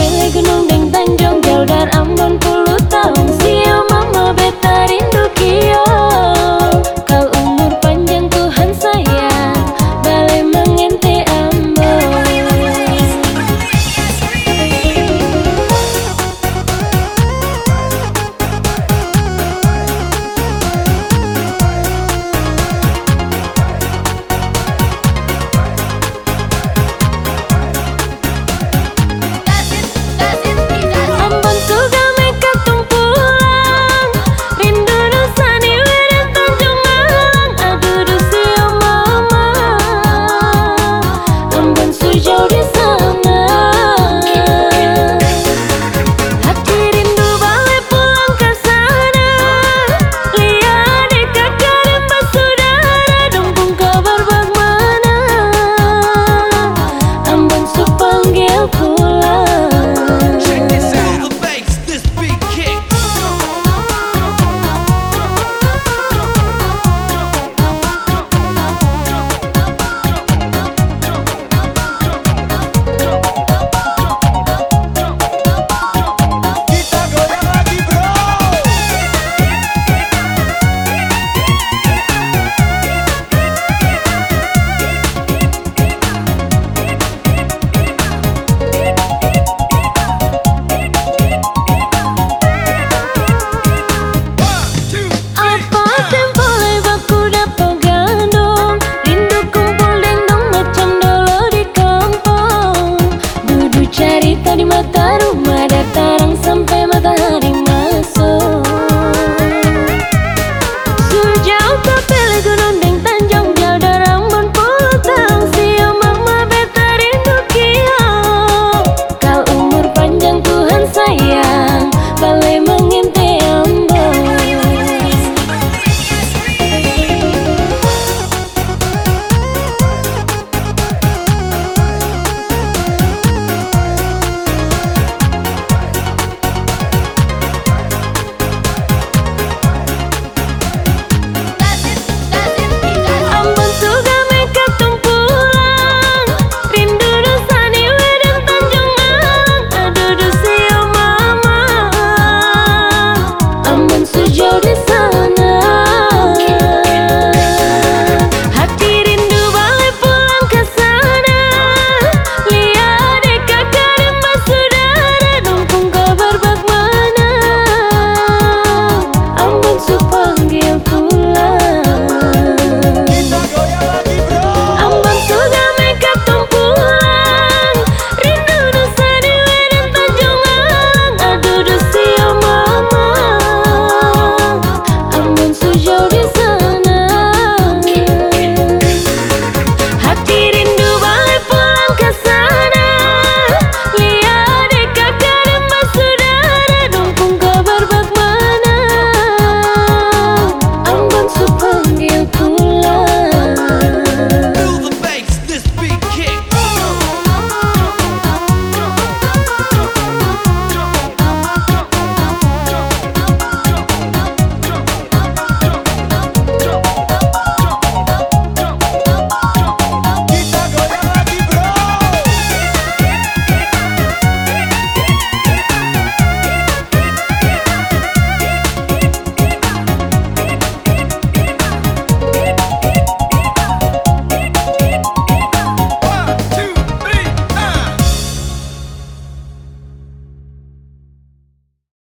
为了一个梦。